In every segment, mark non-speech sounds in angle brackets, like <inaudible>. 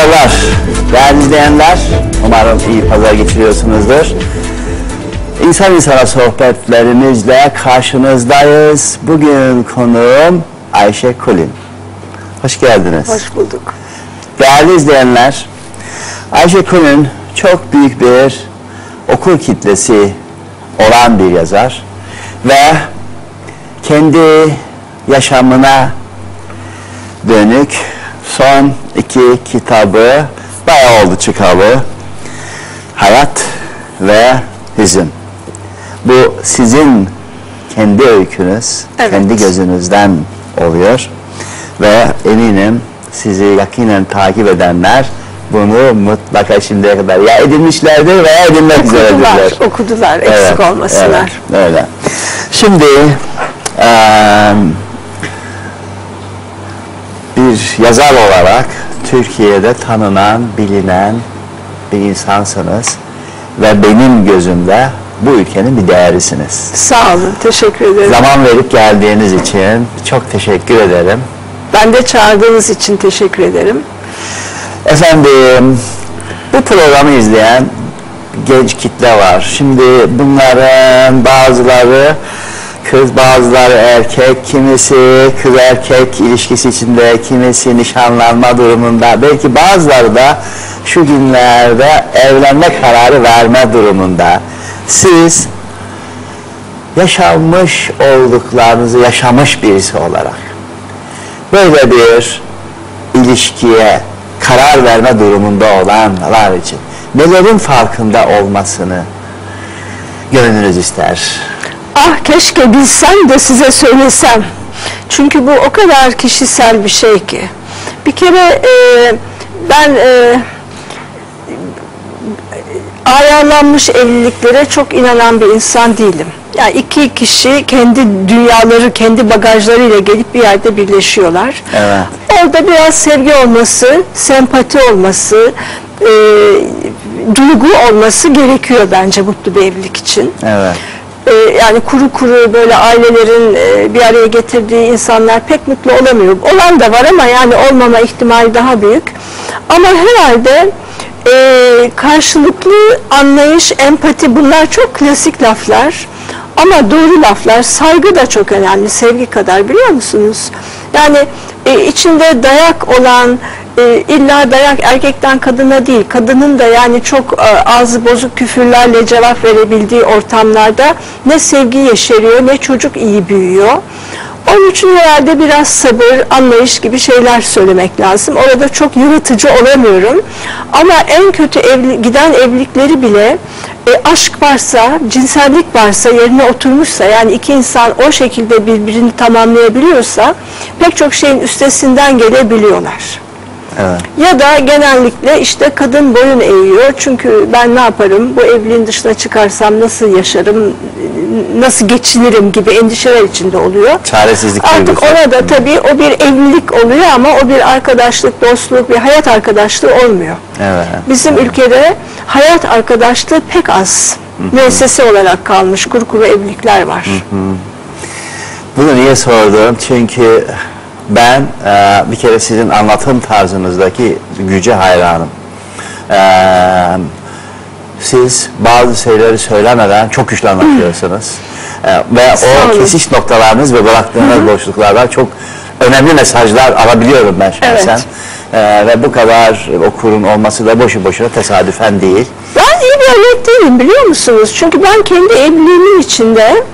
Pazarlar. Değerli izleyenler, umarım iyi pazar geçiriyorsunuzdur. İnsan insana sohbetlerimizle karşınızdayız. Bugün konuğum Ayşe Kulin. Hoş geldiniz. Hoş bulduk. Değerli izleyenler, Ayşe Kulin çok büyük bir okul kitlesi olan bir yazar ve kendi yaşamına dönük son iki kitabı bayağı oldu çıkalı. Hayat ve Hüzün. Bu sizin kendi öykünüz, Evet. kendi gözünüzden oluyor ve eminim sizi yakinen takip edenler bunu mutlaka şimdiye kadar ya edinmişlerdir veya edinmek üzeredirler. Okudular, okudular, eksik olmasınlar. Evet, öyle. Şimdi eee, bir yazar olarak Türkiye'de tanınan, bilinen bir insansınız ve benim gözümde bu ülkenin bir değerisiniz. Sağ olun, teşekkür ederim. Zaman verip geldiğiniz için çok teşekkür ederim. Ben de çağırdığınız için teşekkür ederim. Efendim, bu programı izleyen genç kitle var. Şimdi bunların bazıları kız, bazıları erkek, kimisi kız erkek ilişkisi içinde, kimisi nişanlanma durumunda, belki bazıları da şu günlerde evlenme kararı verme durumunda. Siz yaşanmış olduklarınızı yaşamış birisi olarak böyle bir ilişkiye karar verme durumunda olanlar için nelerin farkında olmasını gönlünüz ister. Ah keşke bilsem de size söylesem. Çünkü bu o kadar kişisel bir şey ki. Bir kere e, ben e, ayarlanmış evliliklere çok inanan bir insan değilim. Yani iki kişi kendi dünyaları, kendi bagajlarıyla gelip bir yerde birleşiyorlar. Evet. Orada biraz sevgi olması, sempati olması, e, duygu olması gerekiyor bence mutlu bir evlilik için. Evet. Ee, yani kuru kuru böyle ailelerin e, bir araya getirdiği insanlar pek mutlu olamıyor. Olan da var ama yani olmama ihtimali daha büyük. Ama herhalde e, karşılıklı anlayış, empati bunlar çok klasik laflar. Ama doğru laflar, saygı da çok önemli, sevgi kadar biliyor musunuz? Yani e, içinde dayak olan, e, illa dayak erkekten kadına değil, kadının da yani çok e, ağzı bozuk küfürlerle cevap verebildiği ortamlarda ne sevgi yeşeriyor ne çocuk iyi büyüyor. Onun için herhalde biraz sabır, anlayış gibi şeyler söylemek lazım. Orada çok yaratıcı olamıyorum. Ama en kötü evli, giden evlilikleri bile e, aşk varsa, cinsellik varsa, yerine oturmuşsa yani iki insan o şekilde birbirini tamamlayabiliyorsa pek çok şeyin üstesinden gelebiliyorlar. Evet. Ya da genellikle işte kadın boyun eğiyor. Çünkü ben ne yaparım, bu evliliğin dışına çıkarsam nasıl yaşarım, nasıl geçinirim gibi endişeler içinde oluyor. Çaresizlik Artık ona da tabii o bir evlilik oluyor ama o bir arkadaşlık, dostluk, bir hayat arkadaşlığı olmuyor. Evet. Bizim ülkede hayat arkadaşlığı pek az. Müessese olarak kalmış kuru evlilikler var. Bunu niye sordum? Çünkü ben e, bir kere sizin anlatım tarzınızdaki güce hayranım. E, siz bazı şeyleri söylemeden çok güçlü anlatıyorsunuz. E, ve o kesiş noktalarınız ve bıraktığınız boşluklardan çok önemli mesajlar alabiliyorum ben şahsen. E, ve bu kadar okurun olması da boşu boşuna tesadüfen değil. Ben iyi bir örnek değilim biliyor musunuz? Çünkü ben kendi evliliğimin içinde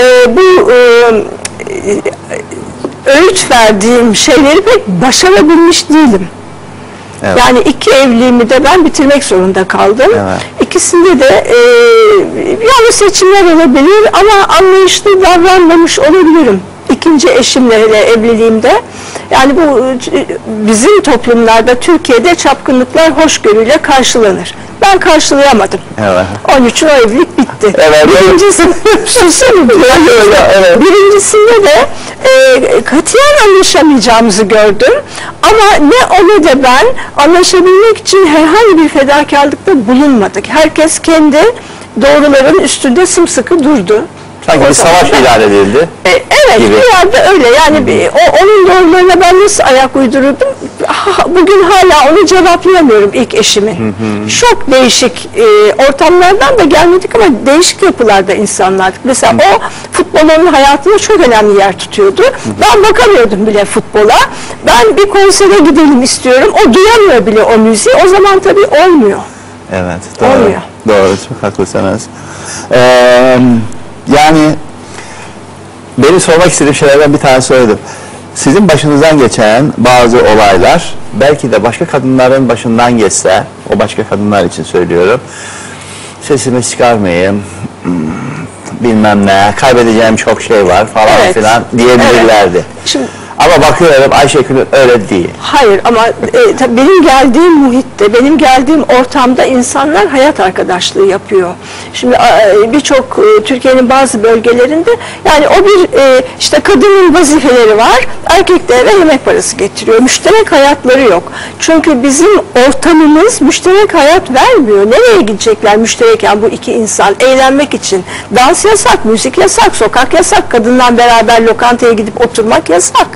e, bu e, e, öğüt verdiğim şeyleri pek başarabilmiş değilim. Evet. Yani iki evliliğimi de ben bitirmek zorunda kaldım. Evet. İkisinde de e, yanlış seçimler olabilir ama anlayışlı davranmamış olabilirim. İkinci eşimle hele evliliğimde. Yani bu bizim toplumlarda Türkiye'de çapkınlıklar hoşgörüyle karşılanır. Ben karşılayamadım. Evet. Onun için o evlilik bitti. Evet. Birincisi, <laughs> susun evet. Birincisinde de e, katiyen anlaşamayacağımızı gördüm. Ama ne o ne de ben anlaşabilmek için herhangi bir fedakarlıkta bulunmadık. Herkes kendi doğruların üstünde sımsıkı durdu. Sanki bir savaş da- ilan edildi. E, evet gibi. bir yerde öyle yani bir, o, onun doğrularına ben nasıl ayak uydururdum ha- <laughs> bugün hala onu cevaplayamıyorum ilk eşimin. Çok değişik e, ortamlardan da gelmedik ama değişik yapılarda insanlardık. Mesela o futbolun hayatında çok önemli yer tutuyordu. Ben bakamıyordum bile futbola. Ben bir konsere gidelim istiyorum. O duyamıyor bile o müziği. O zaman tabii olmuyor. Evet, doğru. Olmuyor. Doğru, çok haklısınız. Ee, yani benim sormak istediğim şeylerden bir tanesi oydu. Sizin başınızdan geçen bazı olaylar belki de başka kadınların başından geçse, o başka kadınlar için söylüyorum. Sesimi çıkarmayayım, <clears throat> bilmem ne, kaybedeceğim çok şey var falan Evet. filan diyebilirlerdi. Şimdi Ama bakıyorum Ayşegül öyle değil. Hayır ama e, tabii benim geldiğim muhitte, benim geldiğim ortamda insanlar hayat arkadaşlığı yapıyor. Şimdi e, birçok e, Türkiye'nin bazı bölgelerinde yani o bir e, işte kadının vazifeleri var, erkek de eve yemek parası getiriyor. Müşterek hayatları yok. Çünkü bizim ortamımız müşterek hayat vermiyor. Nereye gidecekler müştereken bu iki insan? Eğlenmek için. Dans yasak, müzik yasak, sokak yasak, kadınla beraber lokantaya gidip oturmak yasak.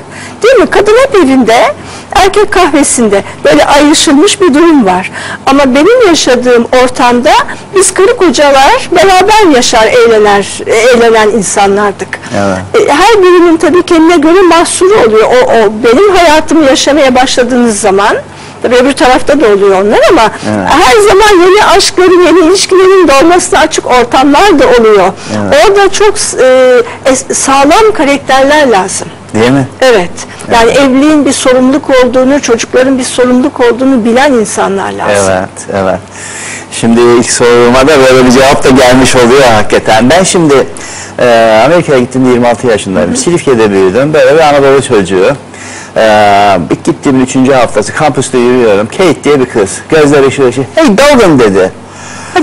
Değil mi? Kadın hep evinde, erkek kahvesinde böyle ayrışılmış bir durum var. Ama benim yaşadığım ortamda biz karı kocalar beraber yaşar, eğlener, eğlenen insanlardık. Evet. E, Her birinin tabii kendine göre mahsuru oluyor. O, o benim hayatımı yaşamaya başladığınız zaman Tabii öbür tarafta da oluyor onlar ama Evet. her zaman yeni aşkların, yeni ilişkilerin doğmasına açık ortamlar da oluyor. Evet. Orada çok e, sağlam karakterler lazım. Değil mi? Evet. Yani evliliğin bir sorumluluk olduğunu, çocukların bir sorumluluk olduğunu bilen insanlar lazım. Evet, evet. Şimdi ilk soruma da böyle bir cevap da gelmiş oluyor hakikaten. Ben şimdi e, Amerika'ya gittim 26 yaşındayım. Silifke'de büyüdüm. Böyle bir Anadolu çocuğu. E, ilk gittiğimin üçüncü haftası kampüste yürüyorum. Kate diye bir kız. Gözleri ışıl ışıl. Hey Dogan dedi.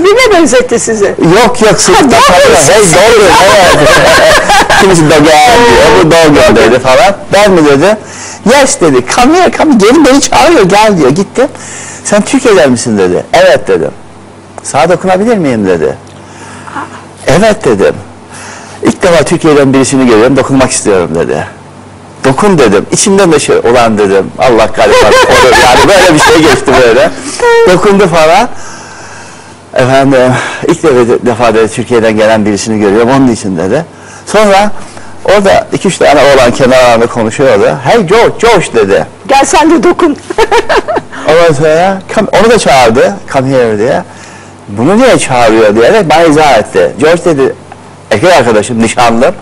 Birine benzetti sizi. Yok yok sırtta kalıyor. Hey Dogan evet. <laughs> Kimisi Dogan diyor. Bu Dogan dedi falan. Ben mi dedi? Yes dedi. Here come gelin beni çağırıyor gel diyor. Gittim. Sen Türkiye'den misin dedi. Evet dedim. Sağa dokunabilir miyim dedi. Evet dedim. İlk defa Türkiye'den birisini görüyorum dokunmak istiyorum dedi. Dokun dedim. İçimden de şey olan dedim. Allah kahretsin. Olur. Yani böyle bir şey geçti böyle. <laughs> Dokundu falan. Efendim ilk defa, defa dedi Türkiye'den gelen birisini görüyorum onun için dedi. Sonra orada iki üç tane oğlan kenarlarında konuşuyordu. Hey George, George dedi. Gel sen de dokun. <laughs> Ondan sonra onu da çağırdı. Come here diye. Bunu niye çağırıyor diyerek bana izah etti. George dedi erkek arkadaşım nişanlım.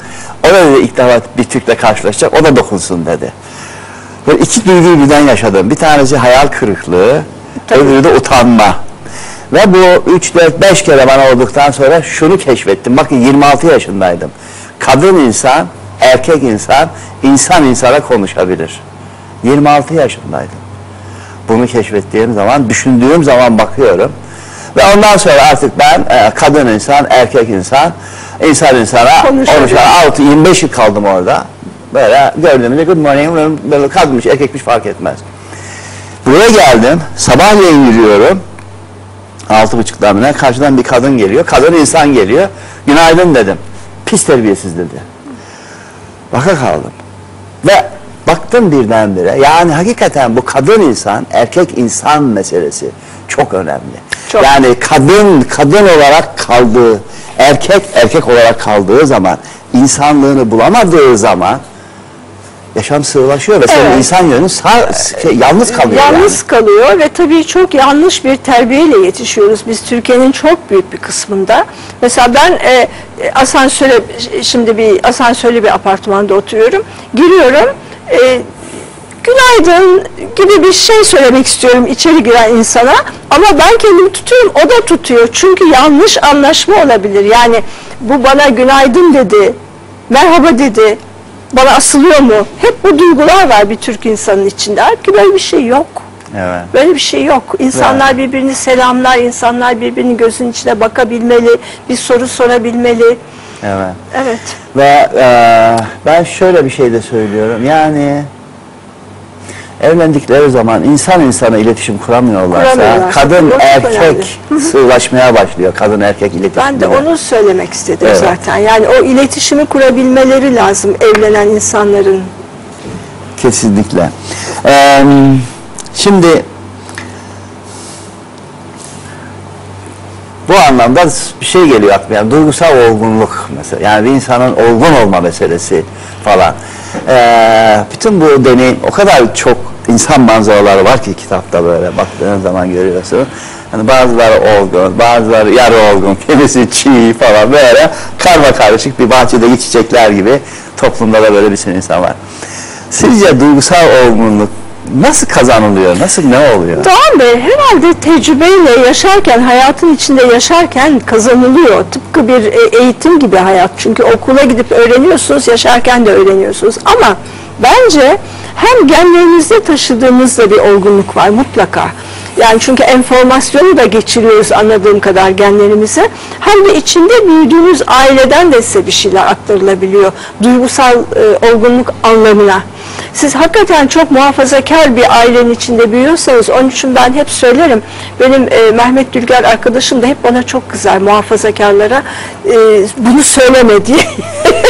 O da dedi ilk defa bir Türk'le karşılaşacak. O da dokunsun dedi. Böyle iki duyguyu birden yaşadım. Bir tanesi hayal kırıklığı, Tabii. öbürü de utanma. Ve bu 3, 4, 5 kere bana olduktan sonra şunu keşfettim. Bakın 26 yaşındaydım. Kadın insan, erkek insan, insan insana konuşabilir. 26 yaşındaydım. Bunu keşfettiğim zaman, düşündüğüm zaman bakıyorum. Ve ondan sonra artık ben e, kadın insan, erkek insan, insan insana konuşan 6 25 yıl kaldım orada. Böyle gördüğümde good morning, böyle kadınmış, erkekmiş fark etmez. Buraya geldim, sabahleyin yürüyorum. Altı buçuktan bile karşıdan bir kadın geliyor. Kadın insan geliyor. Günaydın dedim. Pis terbiyesiz dedi. Baka kaldım. Ve baktım birdenbire. Yani hakikaten bu kadın insan, erkek insan meselesi çok önemli. Çok. Yani kadın kadın olarak kaldığı, erkek erkek olarak kaldığı zaman, insanlığını bulamadığı zaman yaşam sığlaşıyor ve senin Evet. insan yönün sağ, şey, yalnız kalıyor Yalnız yani. kalıyor ve tabii çok yanlış bir terbiyeyle yetişiyoruz biz Türkiye'nin çok büyük bir kısmında. Mesela ben e, e, asansöre şimdi bir asansörlü bir apartmanda oturuyorum. Giriyorum. E, günaydın gibi bir şey söylemek istiyorum içeri giren insana ama ben kendimi tutuyorum o da tutuyor çünkü yanlış anlaşma olabilir yani bu bana günaydın dedi merhaba dedi bana asılıyor mu? Hep bu duygular var bir Türk insanın içinde. Halbuki böyle bir şey yok. Evet. böyle bir şey yok. İnsanlar birbirini selamlar insanlar birbirinin gözünün içine bakabilmeli bir soru sorabilmeli. Evet. evet. Ve e, ben şöyle bir şey de söylüyorum. Yani evlendikleri zaman insan insana iletişim kuramıyorlarsa Kuramıyorlar. kadın çok erkek sığlaşmaya başlıyor. Kadın erkek iletişimi. Ben de onu söylemek istedim Evet. zaten. Yani o iletişimi kurabilmeleri lazım evlenen insanların. Kesinlikle. Ee, Şimdi bu anlamda bir şey geliyor aklıma. Yani duygusal olgunluk mesela. Yani bir insanın olgun olma meselesi falan. Ee, bütün bu deneyim o kadar çok insan manzaraları var ki kitapta böyle baktığın zaman görüyorsun. Hani bazıları olgun, bazıları yarı olgun, <laughs> kimisi çiğ falan böyle karma karışık bir bahçedeki çiçekler gibi toplumda da böyle bir sürü insan var. Sizce duygusal olgunluk nasıl kazanılıyor? Nasıl ne oluyor? Doğan Bey herhalde tecrübeyle yaşarken, hayatın içinde yaşarken kazanılıyor. Tıpkı bir e, eğitim gibi hayat. Çünkü okula gidip öğreniyorsunuz, yaşarken de öğreniyorsunuz. Ama bence hem genlerinizde taşıdığınızda bir olgunluk var mutlaka. Yani çünkü enformasyonu da geçiriyoruz anladığım kadar genlerimize. Hem de içinde büyüdüğünüz aileden de size bir şeyler aktarılabiliyor. Duygusal e, olgunluk anlamına. Siz hakikaten çok muhafazakar bir ailenin içinde büyüyorsanız, onun için ben hep söylerim, benim e, Mehmet Dülger arkadaşım da hep bana çok kızar muhafazakarlara, e, bunu söyleme diye. <laughs>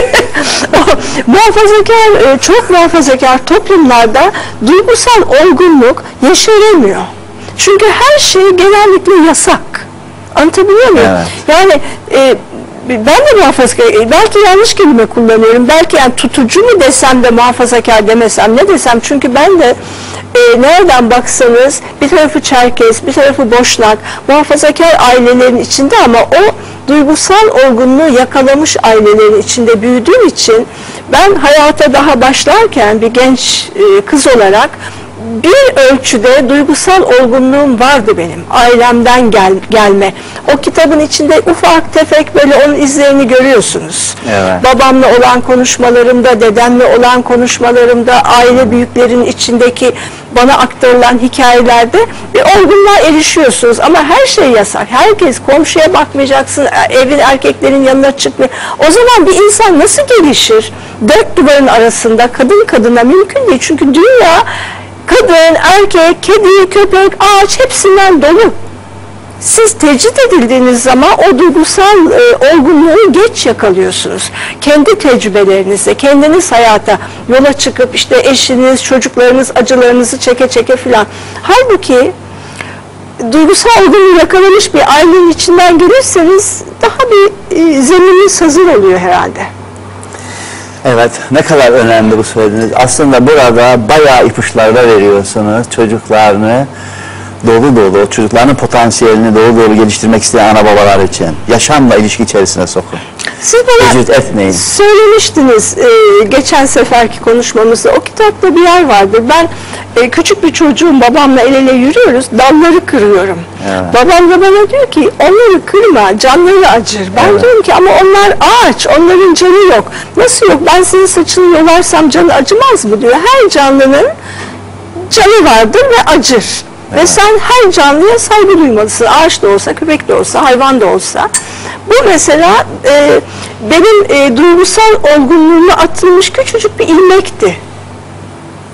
muhafazakar, e, çok muhafazakar toplumlarda duygusal olgunluk yeşeremiyor. Çünkü her şey genellikle yasak. Anlatabiliyor muyum? Evet. Yani e, ben de muhafazakar, e, belki yanlış kelime kullanıyorum, belki yani tutucu mu desem de muhafazakar demesem ne desem çünkü ben de e, nereden baksanız bir tarafı Çerkez, bir tarafı Boşnak, muhafazakar ailelerin içinde ama o duygusal olgunluğu yakalamış ailelerin içinde büyüdüğüm için ben hayata daha başlarken bir genç e, kız olarak bir ölçüde duygusal olgunluğum vardı benim. Ailemden gel, gelme. O kitabın içinde ufak tefek böyle onun izlerini görüyorsunuz. Evet. Babamla olan konuşmalarımda, dedemle olan konuşmalarımda, aile büyüklerin içindeki bana aktarılan hikayelerde bir olgunluğa erişiyorsunuz. Ama her şey yasak. Herkes komşuya bakmayacaksın, evin erkeklerin yanına çıkmıyor. O zaman bir insan nasıl gelişir? Dört duvarın arasında kadın kadına mümkün değil. Çünkü dünya kadın, erkek, kedi, köpek, ağaç hepsinden dolu. Siz tecrit edildiğiniz zaman o duygusal e, olgunluğu geç yakalıyorsunuz. Kendi tecrübelerinizle, kendiniz hayata yola çıkıp işte eşiniz, çocuklarınız acılarınızı çeke çeke filan. Halbuki duygusal olgunluğu yakalamış bir ailenin içinden gelirseniz daha bir e, zemininiz hazır oluyor herhalde. Evet, ne kadar önemli bu söylediğiniz. Aslında burada bayağı ipuçları da veriyorsunuz. Çocuklarını dolu dolu, çocuklarının potansiyelini dolu dolu geliştirmek isteyen ana babalar için. Yaşamla ilişki içerisine sokun. Siz bana etmeyin. söylemiştiniz e, geçen seferki konuşmamızda. O kitapta bir yer vardı. Ben e, küçük bir çocuğum babamla el ele yürüyoruz. Dalları kırıyorum. Evet. Babam da bana diyor ki onları kırma canları acır. Ben Evet. diyorum ki ama onlar ağaç onların canı yok. Nasıl yok ben senin saçını yolarsam canı acımaz mı diyor. Her canlının canı vardır ve acır. Ve sen her canlıya saygı duymalısın. Ağaç da olsa, köpek de olsa, hayvan da olsa. Bu mesela e, benim e, duygusal olgunluğuma atılmış küçücük bir ilmekti.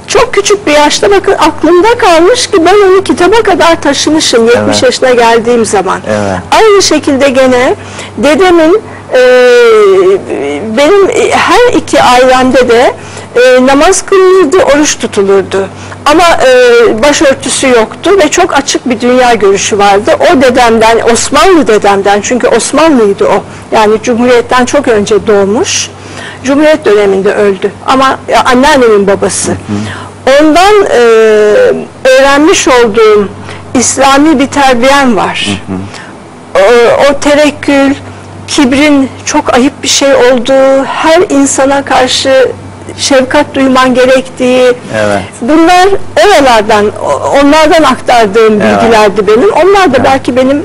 Çok küçük bir yaşta bakın aklımda kalmış ki ben onu kitaba kadar taşımışım 70 Evet. yaşına geldiğim zaman. Evet. Aynı şekilde gene dedemin e, benim e, her iki ailemde de e, namaz kılınırdı, oruç tutulurdu. Ama e, başörtüsü yoktu ve çok açık bir dünya görüşü vardı. O dedemden, Osmanlı dedemden, çünkü Osmanlıydı o. Yani Cumhuriyet'ten çok önce doğmuş. Cumhuriyet döneminde öldü. Ama ya, anneannemin babası. Ondan e, öğrenmiş olduğum İslami bir terbiyem var. O, o terekkül, kibrin çok ayıp bir şey olduğu, her insana karşı şefkat duyman gerektiği, Evet. bunlar oralardan, onlardan aktardığım Evet. bilgilerdi benim. Onlar da belki benim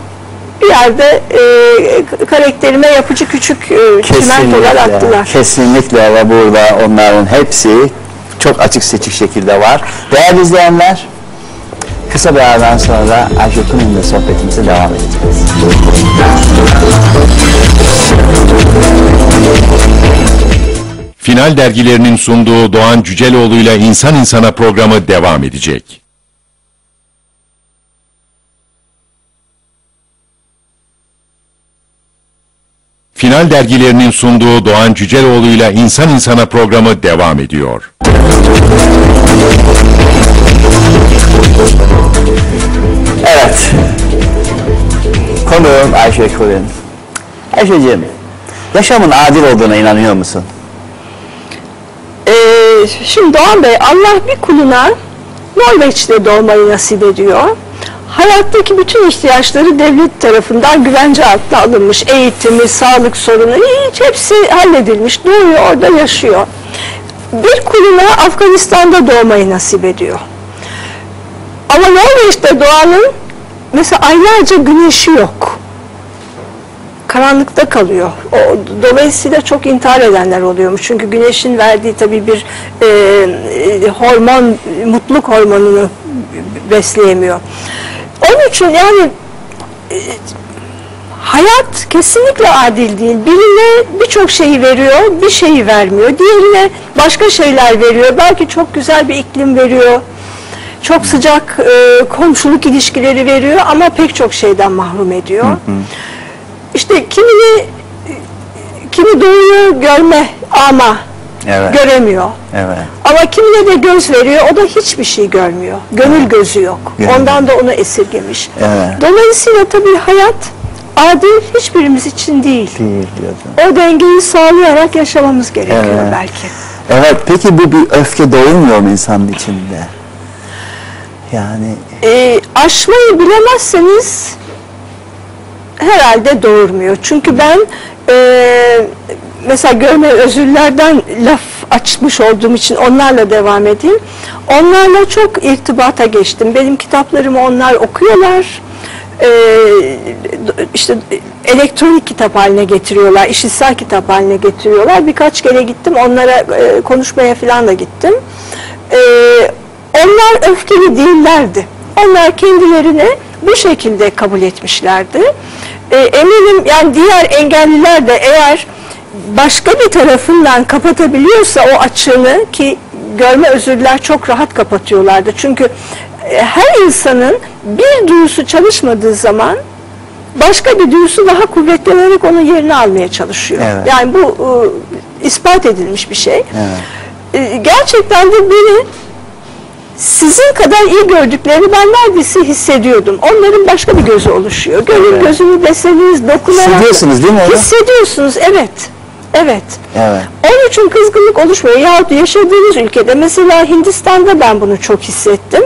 bir yerde e, karakterime yapıcı küçük e, çimentolar attılar. kesinlikle ve burada onların hepsi çok açık seçik şekilde var. Değerli izleyenler, kısa bir aradan sonra Ayşe Kunun'la sohbetimize devam edeceğiz. Final dergilerinin sunduğu Doğan Cüceloğlu ile İnsan İnsana programı devam edecek. Final dergilerinin sunduğu Doğan Cüceloğlu ile İnsan İnsana programı devam ediyor. Evet. Konuğum Ayşe Kulin. Ayşe'cim, yaşamın adil olduğuna inanıyor musun? Ee, şimdi Doğan Bey Allah bir kuluna Norveç'te doğmayı nasip ediyor. Hayattaki bütün ihtiyaçları devlet tarafından güvence altına alınmış. Eğitimi, sağlık sorunu hiç hepsi halledilmiş. Doğuyor orada yaşıyor. Bir kuluna Afganistan'da doğmayı nasip ediyor. Ama Norveç'te doğanın mesela aylarca güneşi yok karanlıkta kalıyor. O, dolayısıyla çok intihar edenler oluyormuş. Çünkü güneşin verdiği tabii bir e, e, hormon, mutluluk hormonunu besleyemiyor. Onun için yani e, hayat kesinlikle adil değil. Birine birçok şeyi veriyor, bir şeyi vermiyor. Diğerine başka şeyler veriyor. Belki çok güzel bir iklim veriyor. Çok sıcak e, komşuluk ilişkileri veriyor ama pek çok şeyden mahrum ediyor. İşte kimini kimi doğuyor görme ama Evet. göremiyor. Evet. Ama kimine de göz veriyor, o da hiçbir şey görmüyor. Gönül gözü yok. Gönül. Ondan da onu esirgemiş. Evet. Dolayısıyla tabii hayat adil hiçbirimiz için değil. Değil diyorsun. O dengeyi sağlayarak yaşamamız gerekiyor Evet. belki. Evet, peki bu bir öfke doğurmuyor mu insanın içinde? Yani e, aşmayı bilemezseniz herhalde doğurmuyor. Çünkü ben e, mesela görme özürlerden laf açmış olduğum için onlarla devam edeyim. Onlarla çok irtibata geçtim. Benim kitaplarımı onlar okuyorlar. E, işte elektronik kitap haline getiriyorlar, işitsel kitap haline getiriyorlar. Birkaç kere gittim, onlara e, konuşmaya falan da gittim. E, onlar öfkeli değillerdi. Onlar kendilerini bu şekilde kabul etmişlerdi. E, eminim yani diğer engelliler de eğer başka bir tarafından kapatabiliyorsa o açığını ki görme özürler çok rahat kapatıyorlardı. Çünkü e, her insanın bir duyusu çalışmadığı zaman başka bir duyusu daha kuvvetlenerek onun yerini almaya çalışıyor. Evet. Yani bu e, ispat edilmiş bir şey. Evet. E, gerçekten de beni sizin kadar iyi gördüklerini ben neredeyse hissediyordum. Onların başka bir gözü oluşuyor. Gönül Evet. gözünü beslediğiniz dokunarak... Hissediyorsunuz değil mi onu? Hissediyorsunuz, evet. Evet. Evet. Onun için kızgınlık oluşmuyor. Yahut yaşadığınız ülkede mesela Hindistan'da ben bunu çok hissettim.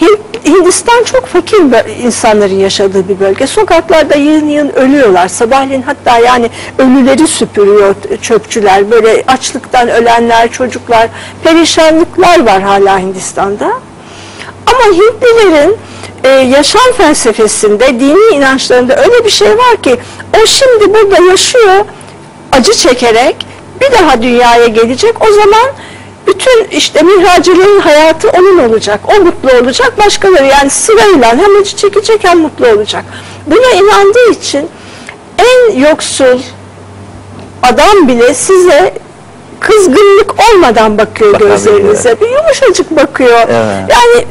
Hin- Hindistan çok fakir insanların yaşadığı bir bölge. Sokaklarda yığın yığın ölüyorlar. Sabahleyin hatta yani ölüleri süpürüyor çöpçüler. Böyle açlıktan ölenler, çocuklar, perişanlıklar var hala Hindistan'da. Ama Hintlilerin e, yaşam felsefesinde, dini inançlarında öyle bir şey var ki o şimdi burada yaşıyor, acı çekerek bir daha dünyaya gelecek. O zaman bütün işte mihracilerin hayatı onun olacak. O mutlu olacak. Başkaları yani sırayla hem acı çekecek hem mutlu olacak. Buna inandığı için en yoksul adam bile size kızgınlık olmadan bakıyor Bakabiliyor. gözlerinize. Bir yumuşacık bakıyor. Evet. Yani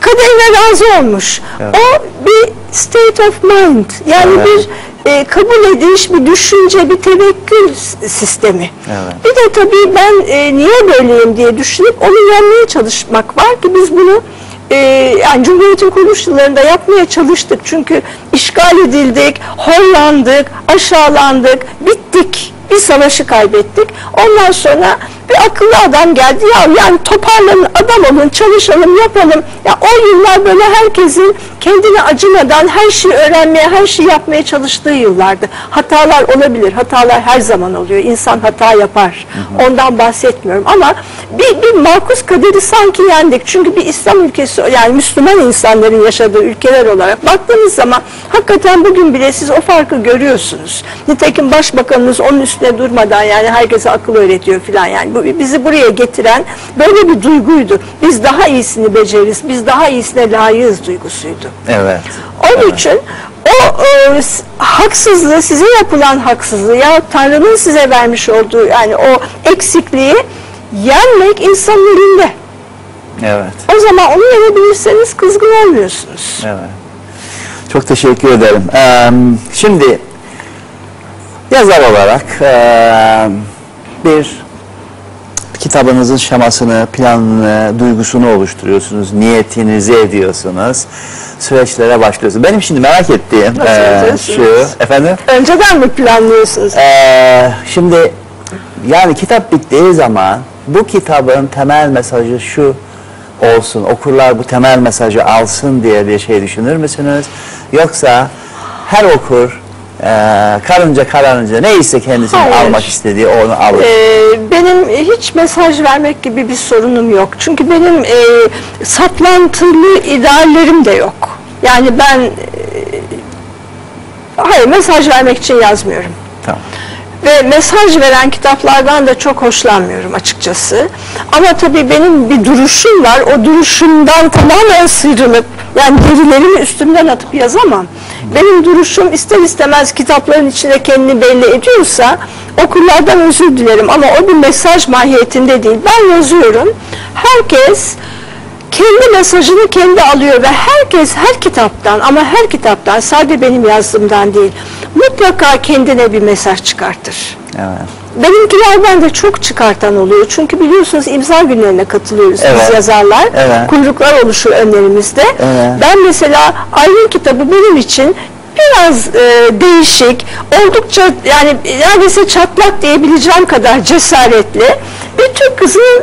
kaderine razı olmuş. Evet. O bir state of mind. Yani Evet. bir e, kabul ediş, bir düşünce, bir tevekkül sistemi. Evet. Bir de tabii ben e, niye böyleyim diye düşünüp onu yenmeye çalışmak var ki biz bunu e, yani Cumhuriyet'in kuruluş yıllarında yapmaya çalıştık. Çünkü işgal edildik, horlandık, aşağılandık, bittik. Bir savaşı kaybettik. Ondan sonra bir akıllı adam geldi. Ya yani toparlanın, adam olun, çalışalım, yapalım. Ya o yıllar böyle herkesin kendine acımadan her şeyi öğrenmeye, her şeyi yapmaya çalıştığı yıllardı. Hatalar olabilir. Hatalar her zaman oluyor. İnsan hata yapar. Ondan bahsetmiyorum. Ama bir, bir Markus kaderi sanki yendik. Çünkü bir İslam ülkesi, yani Müslüman insanların yaşadığı ülkeler olarak baktığınız zaman hakikaten bugün bile siz o farkı görüyorsunuz. Nitekim başbakanınız onun üstüne durmadan yani herkese akıl öğretiyor filan yani. Bu bizi buraya getiren böyle bir duyguydu. Biz daha iyisini beceririz, biz daha iyisine layığız duygusuydu. Evet. Onun için o e, haksızlığı, size yapılan haksızlığı ya Tanrı'nın size vermiş olduğu yani o eksikliği yenmek insanın elinde. Evet. O zaman onu yenebilirseniz kızgın olmuyorsunuz. Evet. Çok teşekkür ederim. Ee, şimdi yazar olarak ee, bir kitabınızın şemasını, planını, duygusunu oluşturuyorsunuz, niyetinizi ediyorsunuz, süreçlere başlıyorsunuz. Benim şimdi merak ettiğim ediyorsunuz? şu, efendim? Önceden mi planlıyorsunuz? Eee, şimdi yani kitap bittiği zaman bu kitabın temel mesajı şu olsun, okurlar bu temel mesajı alsın diye bir şey düşünür müsünüz? Yoksa her okur eee karınca kararınca neyse kendisinin Hayır. almak istediği onu alır. Ee, benim hiç mesaj vermek gibi bir sorunum yok. Çünkü benim e, saplantılı ideallerim de yok. Yani ben e, hayır mesaj vermek için yazmıyorum. Tamam. Ve mesaj veren kitaplardan da çok hoşlanmıyorum açıkçası. Ama tabii benim bir duruşum var. O duruşumdan tamamen sıyrılıp yani derilerimi üstümden atıp yazamam. Benim duruşum ister istemez kitapların içine kendini belli ediyorsa okurlardan özür dilerim ama o bir mesaj mahiyetinde değil. Ben yazıyorum. Herkes kendi mesajını kendi alıyor ve herkes her kitaptan ama her kitaptan sadece benim yazdığımdan değil mutlaka kendine bir mesaj çıkartır. Evet. Benimkilerden de çok çıkartan oluyor. Çünkü biliyorsunuz imza günlerine katılıyoruz Evet. biz yazarlar. Evet. Kuyruklar oluşur önlerimizde. Evet. Ben mesela Aylin kitabı benim için biraz e, değişik, oldukça yani neredeyse çatlak diyebileceğim kadar cesaretli bir Türk kızının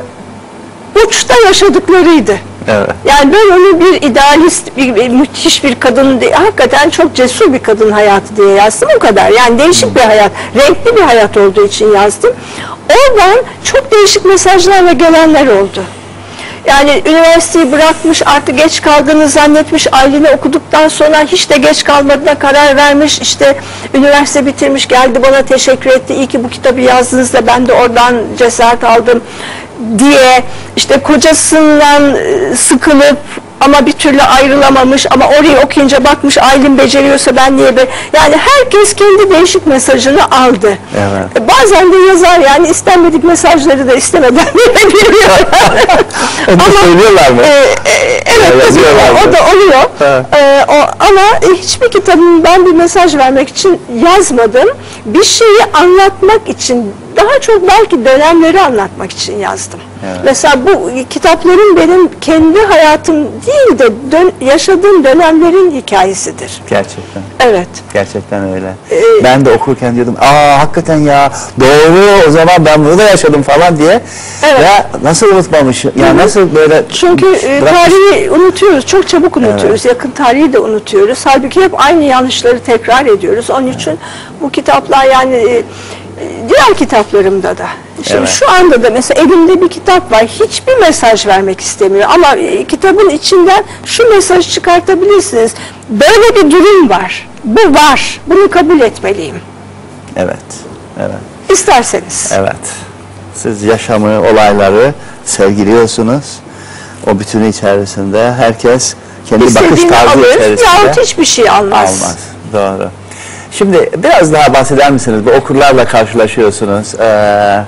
uçta yaşadıklarıydı. Evet. Yani ben onu bir idealist, bir, bir müthiş bir kadın, hakikaten çok cesur bir kadın hayatı diye yazdım o kadar. Yani değişik bir hayat, renkli bir hayat olduğu için yazdım. Oradan çok değişik mesajlarla gelenler oldu. Yani üniversiteyi bırakmış, artık geç kaldığını zannetmiş, aileni okuduktan sonra hiç de geç kalmadığına karar vermiş, işte üniversite bitirmiş, geldi bana teşekkür etti, iyi ki bu kitabı yazdınız da ben de oradan cesaret aldım diye, işte kocasından e, sıkılıp ama bir türlü ayrılamamış ama orayı okuyunca bakmış ailem beceriyorsa ben niye be yani herkes kendi değişik mesajını aldı. Evet. E, Bazen de yazar yani istenmedik mesajları da istemeden <laughs> verebiliyor. <laughs> Da söylüyorlar mı? e, e, evet yazıyorlar o da oluyor. Ha. E, o, ama hiçbir kitabımı ben bir mesaj vermek için yazmadım. Bir şeyi anlatmak için daha çok belki dönemleri anlatmak için yazdım. Evet. Mesela bu kitaplarım benim kendi hayatım değil de dön- yaşadığım dönemlerin hikayesidir. Gerçekten. Evet. Gerçekten öyle. Ee, ben de okurken diyordum, aa hakikaten ya doğru o zaman ben bunu da yaşadım falan diye. Evet. Ya nasıl unutmamışım? Ya nasıl böyle Çünkü e, bırakmış- tarihi unutuyoruz, çok çabuk unutuyoruz. Yakın tarihi de unutuyoruz. Halbuki hep aynı yanlışları tekrar ediyoruz. Onun için bu kitaplar yani e, diğer kitaplarımda da. Şimdi Evet. şu anda da mesela elimde bir kitap var. Hiçbir mesaj vermek istemiyor. Ama e, kitabın içinden şu mesajı çıkartabilirsiniz. Böyle bir durum var. Bu var. Bunu kabul etmeliyim. Evet. Evet. İsterseniz. Evet. Siz yaşamı, olayları sevgiliyorsunuz. O bütünü içerisinde herkes kendi bakış tarzı alır içerisinde yahut hiçbir şey almaz. almaz. Doğru. Şimdi biraz daha bahseder misiniz? Bu okurlarla karşılaşıyorsunuz. Ee,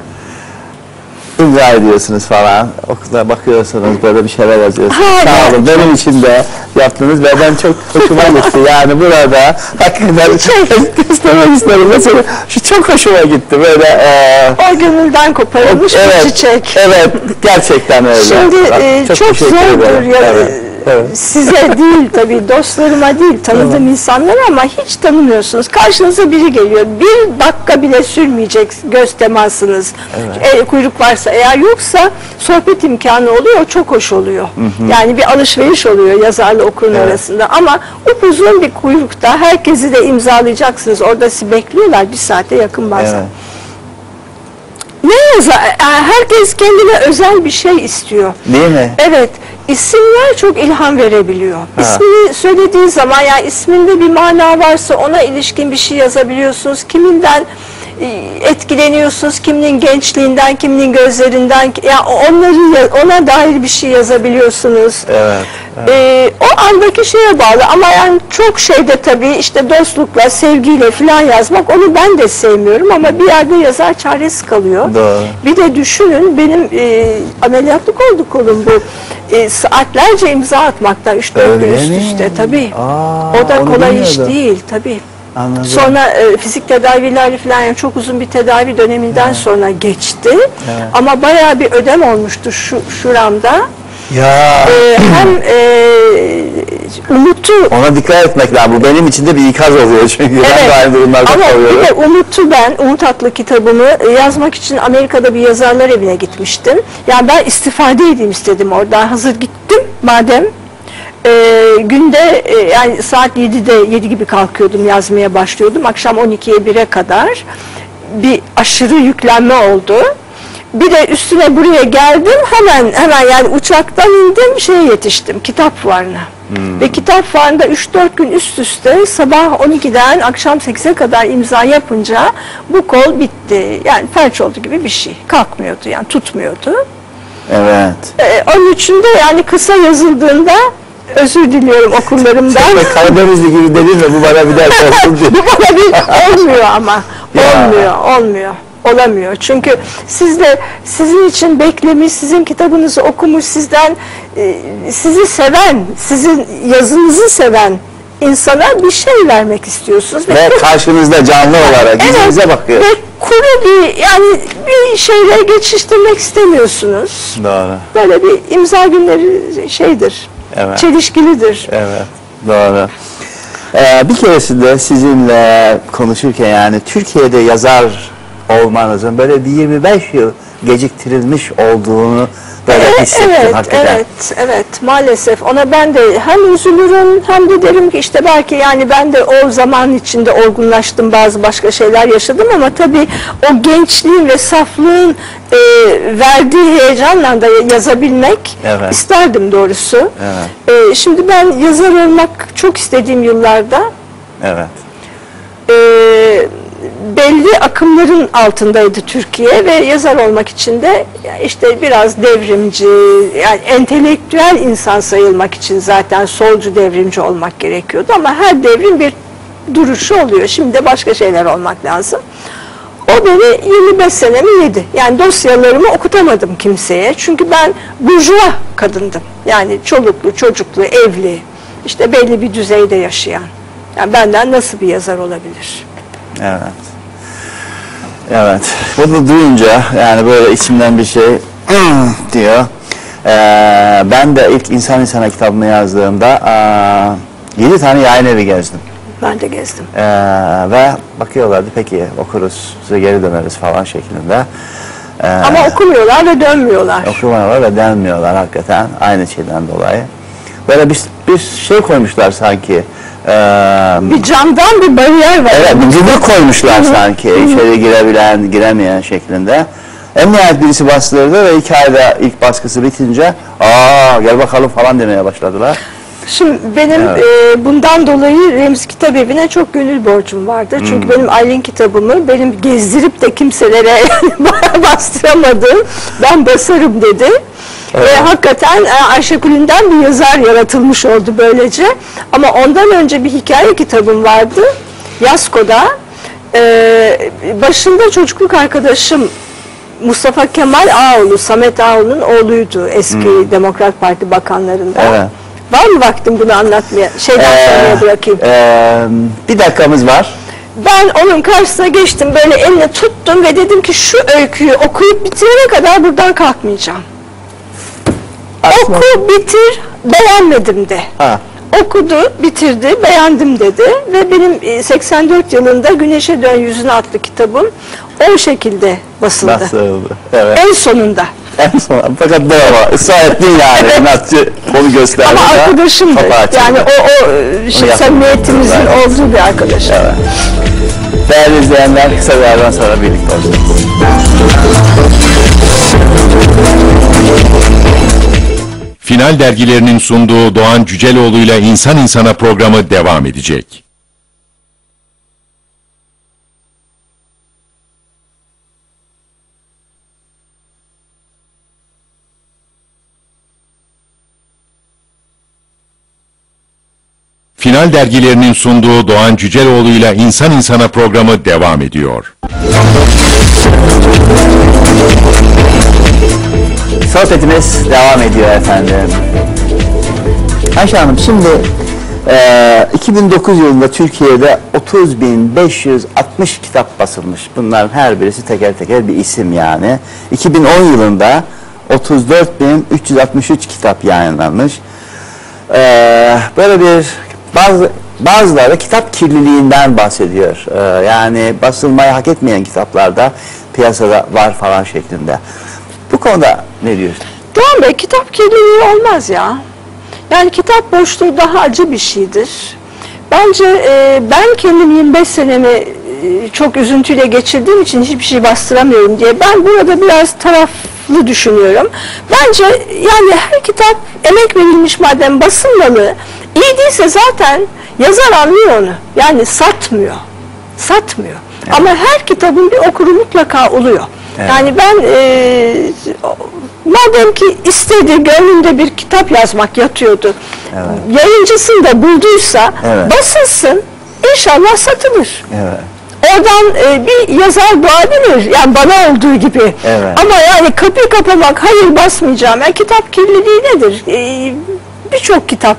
imza ediyorsunuz falan. Okulda bakıyorsunuz böyle bir şeyler yazıyorsunuz. Ha, Sağ olun. Benim için de yaptınız ve ben çok hoşuma <laughs> gitti. Yani burada hakikaten göstermek isterim. Mesela şu çok hoşuma gitti. Böyle ee, O gönülden koparılmış evet, bir çiçek. Evet, gerçekten öyle. Şimdi Bak, e, çok, teşekkür zordur ya Evet, evet. size değil tabii dostlarıma değil tanıdığım insanlara ama hiç tanımıyorsunuz. Karşınıza biri geliyor. Bir dakika bile sürmeyecek göz temasınız. E, kuyruk varsa eğer yoksa sohbet imkanı oluyor. Çok hoş oluyor. Yani bir alışveriş oluyor yazarla okurun Evet. arasında ama upuzun bir kuyrukta herkesi de imzalayacaksınız. Orada sizi bekliyorlar bir saate yakın bazen. Evet. Ne yazar? e, Herkes kendine özel bir şey istiyor. Değil mi? Evet, isimler çok ilham verebiliyor. İsmini söylediği zaman yani isminde bir mana varsa ona ilişkin bir şey yazabiliyorsunuz. Kiminden e, etkileniyorsunuz, kiminin gençliğinden, kiminin gözlerinden, ya onları ona dair bir şey yazabiliyorsunuz. Evet. Ee, o andaki şeye bağlı ama yani çok şeyde tabii işte dostlukla, sevgiyle falan yazmak onu ben de sevmiyorum ama bir yerde yazar çaresiz kalıyor. Doğru. Bir de düşünün benim e, ameliyatlık oldu kolum bu. E, saatlerce imza atmaktan 3-4 gün üst üste tabii. Aa, o da kolay iş değil tabii. Anladım. Sonra e, fizik tedavilerle falan yani çok uzun bir tedavi döneminden sonra geçti. Ama bayağı bir ödem olmuştu şu şuramda. Ya E, hem e, umutu ona dikkat etmek lazım. Bu benim için de bir ikaz oluyor çünkü ben de aynı durumlarda Ama kalıyorum. bir de Umut'u ben, Umut adlı kitabımı e, yazmak için Amerika'da bir yazarlar evine gitmiştim. Yani ben istifade edeyim istedim orada. Hazır gittim madem. E, günde e, yani saat 7'de 7 gibi kalkıyordum yazmaya başlıyordum. Akşam 12'ye 1'e kadar bir aşırı yüklenme oldu. Bir de üstüne buraya geldim hemen hemen yani uçaktan indim şeye yetiştim kitap fuarına. Ve kitap fuarında 3-4 gün üst üste sabah 12'den akşam 8'e kadar imza yapınca bu kol bitti. Yani felç oldu gibi bir şey. Kalkmıyordu yani tutmuyordu. Evet. Ee, onun için de yani kısa yazıldığında özür diliyorum okurlarımdan. Ve Karadenizli gibi dedin mi bu bana bir ders <laughs> olsun diye. Bu bana bir olmuyor ama. Olmuyor, olmuyor. Olamıyor. Çünkü sizle sizin için beklemiş, sizin kitabınızı okumuş, sizden e, sizi seven, sizin yazınızı seven insana bir şey vermek istiyorsunuz. Ve <laughs> karşınızda canlı olarak yüzünüze bakıyor. Ve kuru bir yani bir şeyle geçiştirmek istemiyorsunuz. Doğru. Böyle bir imza günleri şeydir. Evet. Çelişkilidir. Evet, doğru. Ee, bir keresinde sizinle konuşurken yani Türkiye'de yazar olmanızın böyle bir 25 yıl geciktirilmiş olduğunu böyle Evet, hissettim evet, hakikaten. evet, evet. Maalesef ona ben de hem üzülürüm hem de derim ki işte belki yani ben de o zaman içinde olgunlaştım bazı başka şeyler yaşadım ama tabii o gençliğin ve saflığın e, verdiği heyecanla da yazabilmek Evet. isterdim doğrusu. E, şimdi ben yazar olmak çok istediğim yıllarda Evet. e, belli akımların altındaydı Türkiye ve yazar olmak için de işte biraz devrimci, yani entelektüel insan sayılmak için zaten solcu devrimci olmak gerekiyordu ama her devrin bir duruşu oluyor. Şimdi de başka şeyler olmak lazım. O beni 25 senemi yedi. Yani dosyalarımı okutamadım kimseye. Çünkü ben burjuva kadındım. Yani çoluklu, çocuklu, evli, işte belli bir düzeyde yaşayan. Yani benden nasıl bir yazar olabilir? Evet. Evet. Bunu duyunca yani böyle içimden bir şey "Hmm" diyor. Ee, ben de ilk İnsan İnsana kitabımı yazdığımda 7 tane yayın evi gezdim. Ben de gezdim. Ee, ve bakıyorlardı peki okuruz size geri döneriz falan şeklinde. Ee, Ama okumuyorlar ve dönmüyorlar. okumıyorlar ve denmiyorlar hakikaten aynı şeyden dolayı. Böyle bir, bir şey koymuşlar sanki. Ee, Bir camdan bir bariyer var. evet bir cümle koymuşlar sanki içeri girebilen giremeyen şeklinde. En nihayet birisi bastırdı ve iki ayda ilk baskısı bitince aa gel bakalım falan demeye başladılar. Şimdi benim Evet. e, bundan dolayı Remzi Kitap Evi'ne çok gönül borcum vardı. Çünkü Hmm. benim Aylin kitabımı benim gezdirip de kimselere <laughs> bastıramadım. Ben basarım dedi. Ve hakikaten e, Ayşe Kulünden bir yazar yaratılmış oldu böylece. Ama ondan önce bir hikaye kitabım vardı. Yasko'da. E, başında çocukluk arkadaşım Mustafa Kemal Ağoğlu, Samet Ağoğlu'nun oğluydu eski Demokrat Parti bakanlarından. Hmm. Evet. Var mı vaktim bunu anlatmaya? Şeyden sonraya bırakayım. Ee, bir dakikamız var. Ben onun karşısına geçtim böyle eline tuttum ve dedim ki şu öyküyü okuyup bitirene kadar buradan kalkmayacağım. Aslında- Oku bitir beğenmedim de. Ha. Okudu, bitirdi, beğendim dedi ve benim e, 84 yılında Güneşe Dön Yüzüne adlı kitabım o şekilde basıldı. Nasıldı? Evet. En sonunda. En son fakat bravo. Israr ettin yani. İnatçı onu gösterdi. Ama da arkadaşımdı. Yani o, o e, şey, samimiyetimizin Evet. olduğu bir arkadaşım. Evet. Değerli izleyenler kısa bir aradan sonra birlikte olacağız. Final dergilerinin sunduğu Doğan Cüceloğlu ile İnsan İnsana programı devam edecek. Final dergilerinin sunduğu Doğan Cüceloğlu ile İnsan İnsana programı devam ediyor. Sohbetimiz devam ediyor efendim. Ayşe Hanım şimdi Ee, 2009 yılında Türkiye'de 30.560 kitap basılmış. Bunların her birisi teker teker bir isim yani. 2010 yılında 34.363 kitap yayınlanmış. Ee, böyle bir bazı bazıları kitap kirliliğinden bahsediyor. Ee, yani basılmayı hak etmeyen kitaplarda piyasada var falan şeklinde. Bu konuda ne diyorsun? Doğan Bey kitap kirliliği olmaz ya. Yani kitap boşluğu daha acı bir şeydir. Bence e, ben kendim 25 senemi e, çok üzüntüyle geçirdiğim için hiçbir şey bastıramıyorum diye ben burada biraz taraflı düşünüyorum. Bence yani her kitap emek verilmiş madem basılmalı. İyi değilse zaten yazar anlıyor onu. Yani satmıyor. Satmıyor. Ama her kitabın bir okuru mutlaka oluyor. Evet. Yani ben e, madem ki istedi gönlünde bir kitap yazmak yatıyordu. Yayıncısını da bulduysa Evet. basılsın inşallah satılır. Evet. Oradan e, bir yazar doğabilir. Yani bana olduğu gibi. Evet. Ama yani kapıyı kapamak, hayır basmayacağım. Yani kitap kirliliği nedir? E, Birçok kitap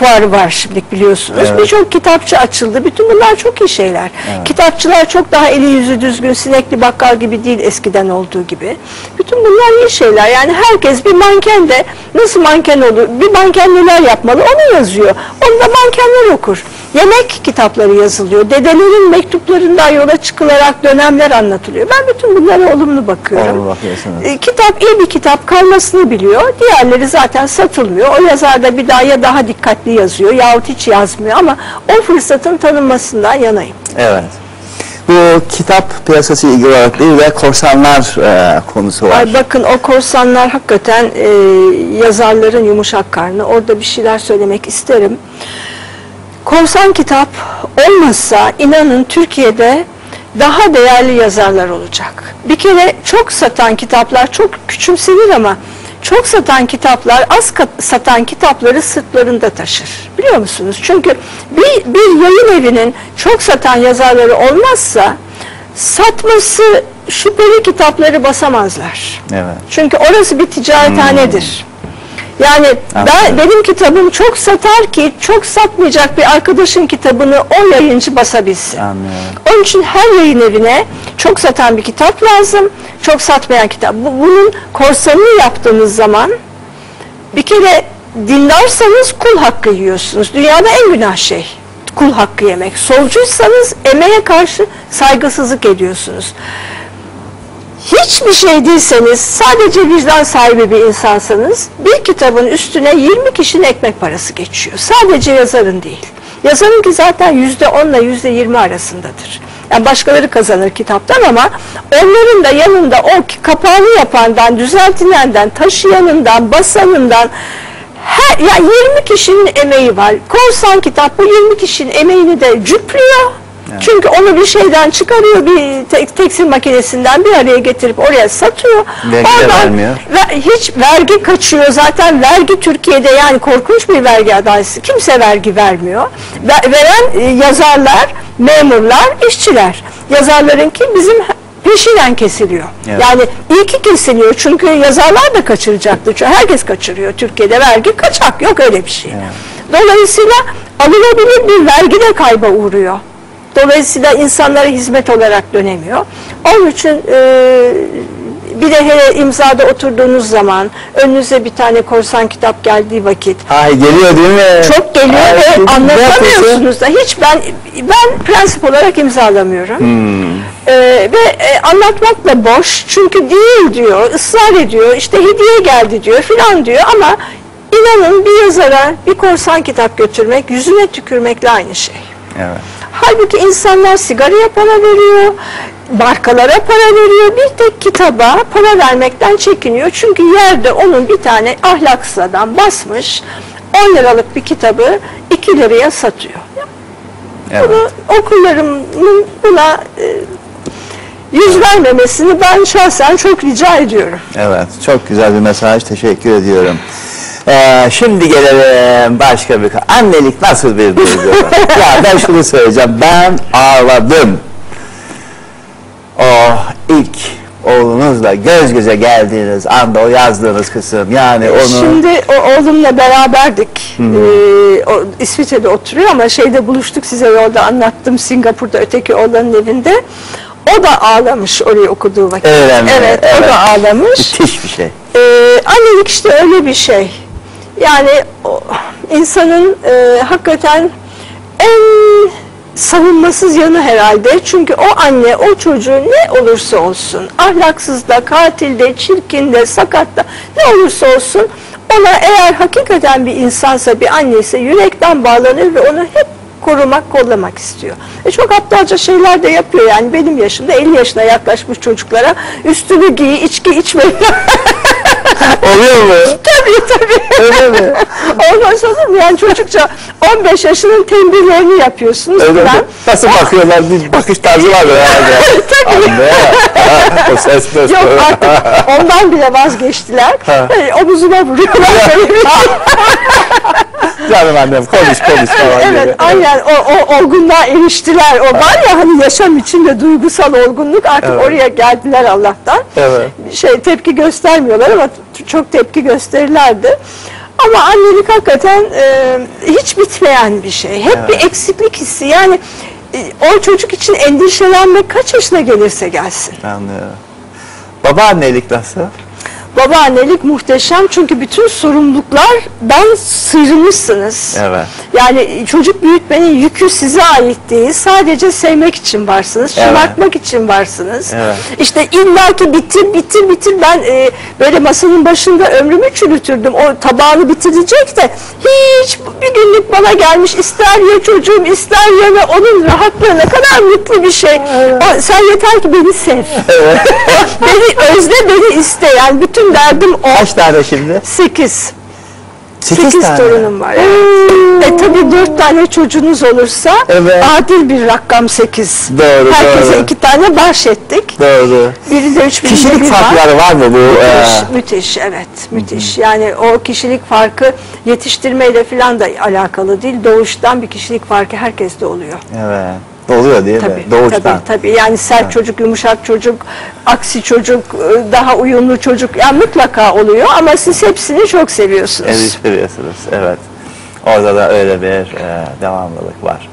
fuarı var şimdilik biliyorsunuz. Evet. Birçok kitapçı açıldı. Bütün bunlar çok iyi şeyler. Kitapçılar çok daha eli yüzü düzgün, sinekli bakkal gibi değil eskiden olduğu gibi. Bütün bunlar iyi şeyler. Yani herkes bir manken de nasıl manken olur? Bir manken neler yapmalı onu yazıyor. Onu da mankenler okur. Yemek kitapları yazılıyor. Dedelerin mektuplarından yola çıkılarak dönemler anlatılıyor. Ben bütün bunlara olumlu bakıyorum. E, kitap iyi bir kitap kalmasını biliyor. Diğerleri zaten satılmıyor. O yazar da bir daha ya daha dikkatli yazıyor yahut hiç yazmıyor ama o fırsatın tanınmasından yanayım. Evet. Bu kitap piyasası ilgili olarak bir de korsanlar e, konusu var. Ay bakın o korsanlar hakikaten e, yazarların yumuşak karnı. Orada bir şeyler söylemek isterim. Korsan kitap olmazsa inanın Türkiye'de daha değerli yazarlar olacak. Bir kere çok satan kitaplar çok küçümsenir ama çok satan kitaplar az satan kitapları sırtlarında taşır. Biliyor musunuz? Çünkü bir, bir yayın evinin çok satan yazarları olmazsa satması şüpheli kitapları basamazlar. Evet. Çünkü orası bir ticarethanedir. Yani ben Anladım. benim kitabım çok satar ki çok satmayacak bir arkadaşın kitabını o yayıncı basabilsin. Anlıyorum. Onun için her yayın evine çok satan bir kitap lazım, çok satmayan kitap. Bu, bunun korsanını yaptığınız zaman bir kere dindarsanız kul hakkı yiyorsunuz. Dünyada en günah şey kul hakkı yemek. Solcuysanız emeğe karşı saygısızlık ediyorsunuz. Hiçbir şey değilseniz, sadece vicdan sahibi bir insansanız bir kitabın üstüne 20 kişinin ekmek parası geçiyor. Sadece yazarın değil. Yazarın ki zaten yüzde onla yüzde yirmi arasındadır. Yani başkaları kazanır kitaptan ama onların da yanında o kapağını yapandan, düzeltilenden, taşıyanından, basanından her, yani 20 kişinin emeği var. Korsan kitap bu 20 kişinin emeğini de cüplüyor. Çünkü onu bir şeyden çıkarıyor, bir te- tekstil makinesinden bir araya getirip oraya satıyor. Vergi de vermiyor. ve- hiç vergi kaçıyor. Zaten vergi Türkiye'de yani korkunç bir vergi adaleti. Kimse vergi vermiyor. Ve- veren e, yazarlar, memurlar, işçiler. Yazarlarınki bizim peşinen kesiliyor. Evet. Yani iyi ki kesiliyor çünkü yazarlar da kaçıracaktı. Çünkü herkes kaçırıyor. Türkiye'de vergi kaçak yok öyle bir şey. Dolayısıyla alınabilir bir vergi de kayba uğruyor. Dolayısıyla insanlara hizmet olarak dönemiyor. Onun için e, bir de hele imzada oturduğunuz zaman önünüze bir tane korsan kitap geldiği vakit Ay geliyor değil mi? çok geliyor Ay, ve anlatamıyorsunuz da hiç ben ben prensip olarak imzalamıyorum. Ee, ve e, anlatmak da boş çünkü değil diyor, ısrar ediyor, işte hediye geldi diyor filan diyor ama inanın bir yazara bir korsan kitap götürmek yüzüne tükürmekle aynı şey. Evet. Halbuki insanlar sigaraya para veriyor, markalara para veriyor. Bir tek kitaba para vermekten çekiniyor. Çünkü yerde onun bir tane ahlaksız adam basmış 10 liralık bir kitabı 2 liraya satıyor. Evet. Bunu okullarımın buna e, yüz vermemesini ben şahsen çok rica ediyorum. Evet, çok güzel bir mesaj. Teşekkür ediyorum. Ee, şimdi gelelim başka bir... Annelik nasıl bir duygu? <laughs> ya ben şunu söyleyeceğim. Ben ağladım. O ilk oğlunuzla göz göze geldiğiniz anda o yazdığınız kısım yani onu... Şimdi o oğlumla beraberdik. Ee, o, İsviçre'de oturuyor ama şeyde buluştuk size yolda anlattım Singapur'da öteki oğlanın evinde. O da ağlamış orayı okuduğu vakit. Öyle mi? Evet, o da ağlamış. Müthiş bir şey. Ee, annelik işte öyle bir şey. Yani insanın e, hakikaten en savunmasız yanı herhalde. Çünkü o anne o çocuğu ne olursa olsun, ahlaksız da, katil de, çirkin de, sakat da ne olursa olsun ona eğer hakikaten bir insansa, bir anneyse yürekten bağlanır ve onu hep korumak, kollamak istiyor. E çok aptalca şeyler de yapıyor yani benim yaşımda 50 yaşına yaklaşmış çocuklara üstünü giy, içki içme <laughs> <laughs> Oluyor mu? tabii tabii. Öyle mi? <laughs> Olmaz olur mu? Yani çocukça 15 yaşının tembihlerini yapıyorsunuz Öyle mi? falan. Nasıl bakıyorlar? Bir bakış tarzı var herhalde. <laughs> Tabii. Anne. o ses ses. Yok artık ondan bile vazgeçtiler. Ha. Omuzuma vuruyorlar. böyle bir. Canım annem konuş konuş falan gibi. evet aynen o, o olgunluğa eriştiler. O var ya hani yaşam içinde duygusal olgunluk artık Evet. oraya geldiler Allah'tan. Evet. Şey tepki göstermiyorlar ama çok tepki gösterirlerdi. Ama annelik hakikaten e, hiç bitmeyen bir şey. Hep bir eksiklik hissi. Yani e, o çocuk için endişelenmek kaç yaşına gelirse gelsin. Anlıyorum. Babaannelik nasıl? Babaannelik muhteşem çünkü bütün sorumluluklardan sıyrılmışsınız. Evet. Yani çocuk büyütmenin yükü size ait değil. Sadece sevmek için varsınız. Evet. Şımartmak için varsınız. Evet. İşte illaki bitir bitir bitir. Ben e, böyle masanın başında ömrümü çürütürdüm. O tabağını bitirecek de hiç bir günlük bana gelmiş ister ye çocuğum ister yeme onun rahatlığı ne kadar mutlu bir şey. O, sen yeter ki beni sev. <laughs> beni özle beni iste. Yani bütün derdim o. Kaç tane şimdi? Sekiz. Sekiz, Sekiz tane. torunum var. Evet. e tabi dört tane çocuğunuz olursa Evet. adil bir rakam sekiz. Doğru, Herkese doğru. iki tane bahşettik. Doğru. Biri de üç, de Kişilik bir var. farkları var mı bu? Müthiş, e, müthiş, evet, müthiş. Yani o kişilik farkı yetiştirmeyle falan da alakalı değil. Doğuştan bir kişilik farkı herkeste oluyor. evet. Oluyor değil Tabii, mi? Doğuştan. tabii, tabii. Yani sert çocuk, yumuşak çocuk, aksi çocuk, daha uyumlu çocuk, yani mutlaka oluyor ama siz hepsini çok seviyorsunuz. Eleştiriyorsunuz. Evet. Orada da öyle bir e, devamlılık var.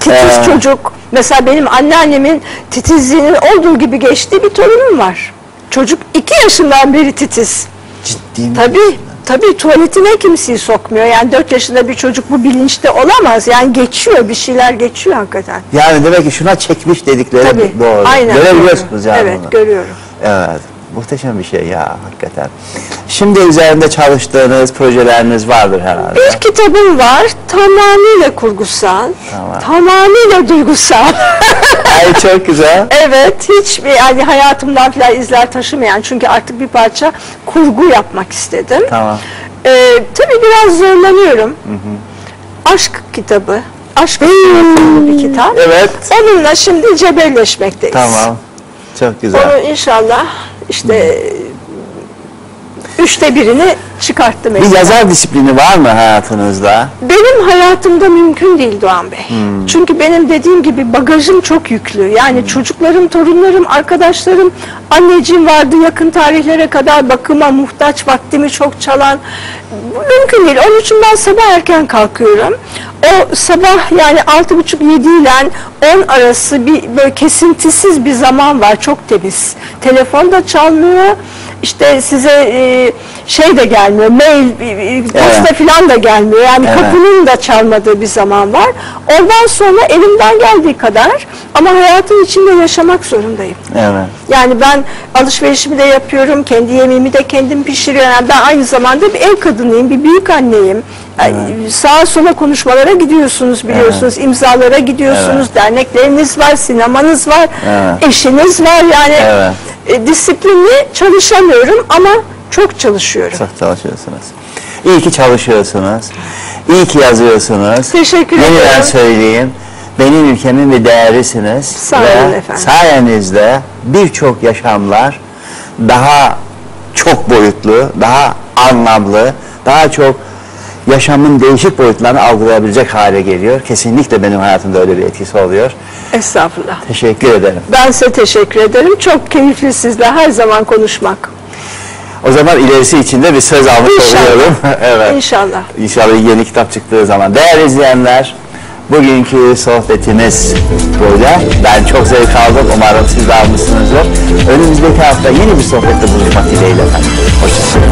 Titiz Ee, çocuk. Mesela benim anneannemin titizliğinin olduğu gibi geçtiği bir torunum var. Çocuk iki yaşından beri titiz. Ciddi mi? Tabii, tabii tuvaletine kimseyi sokmuyor. Yani dört yaşında bir çocuk bu bilinçte olamaz. Yani geçiyor, bir şeyler geçiyor hakikaten. Yani demek ki şuna çekmiş dedikleri Tabii, doğru. aynen. Görebiliyorsunuz yani Evet, bunu. görüyorum. Evet. Muhteşem bir şey ya hakikaten. Şimdi üzerinde çalıştığınız projeleriniz vardır herhalde. Bir kitabım var, tamamıyla kurgusal, Tamam. tamamıyla duygusal. <laughs> Ay çok güzel. Evet, hiçbir yani hayatımdan falan izler taşımayan çünkü artık bir parça kurgu yapmak istedim. Tamam. Ee, tabii biraz zorlanıyorum. Aşk kitabı, aşk bir kitap. Evet. Onunla şimdi cebelleşmekteyiz. Tamam. Çok güzel. Onu inşallah işte üçte birini çıkarttım. Bir yazar disiplini var mı hayatınızda? Benim hayatımda mümkün değil Doğan Bey. Hmm. Çünkü benim dediğim gibi bagajım çok yüklü. Yani çocuklarım, torunlarım, arkadaşlarım, anneciğim vardı yakın tarihlere kadar bakıma muhtaç, vaktimi çok çalan. Mümkün değil. Onun için ben sabah erken kalkıyorum. O sabah yani altı buçuk yedi ile on arası bir böyle kesintisiz bir zaman var. Çok temiz. Telefon da çalmıyor. İşte size e, şey de gelmiyor. Mail, e, posta Evet. falan da gelmiyor. Yani Evet. kapının da çalmadığı bir zaman var. Ondan sonra elimden geldiği kadar ama hayatın içinde yaşamak zorundayım. Evet. Yani ben alışverişimi de yapıyorum, kendi yemeğimi de kendim pişiriyorum. Yani ben aynı zamanda bir ev kadınıyım, bir büyük anneyim. Yani Sağa sola konuşmalara gidiyorsunuz biliyorsunuz, imzalara gidiyorsunuz, dernekleriniz var, sinemanız var, Evet. eşiniz var. Yani Evet. e, disiplinli çalışamıyorum ama çok çalışıyorum. Çok çalışıyorsunuz. İyi ki çalışıyorsunuz. İyi ki yazıyorsunuz. Teşekkür Yeniden ederim. söyleyeyim. Benim ülkemin bir değerisiniz. Sağ olun efendim. sayenizde birçok yaşamlar daha çok boyutlu, daha anlamlı, daha çok yaşamın değişik boyutlarını algılayabilecek hale geliyor. Kesinlikle benim hayatımda öyle bir etkisi oluyor. Estağfurullah. Teşekkür ederim. Ben size teşekkür ederim. Çok keyifli sizle her zaman konuşmak. O zaman ilerisi için de bir söz almış İnşallah. oluyorum. <laughs> evet. İnşallah. İnşallah yeni kitap çıktığı zaman. Değerli izleyenler, bugünkü sohbetimiz böyle. Ben çok zevk aldım. Umarım siz de almışsınızdır. Önümüzdeki hafta yeni bir sohbette buluşmak dileğiyle efendim. Hoşçakalın.